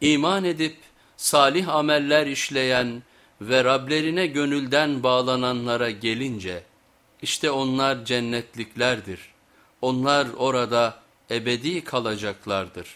İman edip salih ameller işleyen ve Rablerine gönülden bağlananlara gelince, işte onlar cennetliklerdir. Onlar orada ebedi kalacaklardır.